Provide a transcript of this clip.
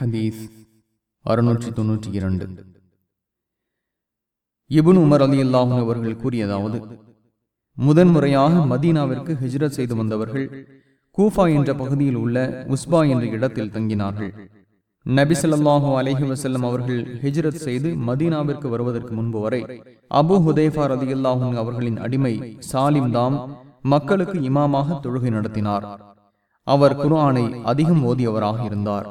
ஹதீஸ் அறுநூற்றி தொன்னூற்றி இரண்டு. இபுன் உமர் அலி அல்லாஹும் அவர்கள் கூறியதாவது முதன்முறையாக மதீனாவிற்கு ஹிஜ்ரத் செய்து வந்தவர்கள் கூஃபா என்ற பகுதியில் உள்ள உஸ்பா என்ற இடத்தில் தங்கினார்கள். நபி சொல்லாஹூ அலஹி வசல்லம் அவர்கள் ஹிஜ்ரத் செய்து மதீனாவிற்கு வருவதற்கு முன்பு வரை அபு ஹுதேஃபா ரதியுல்லாஹூ அவர்களின் அடிமை சாலிம் தாம் மக்களுக்கு இமாமாக தொழுகை நடத்தினார். அவர் குர்ஆனை அதிகம் ஓதியவராக இருந்தார்.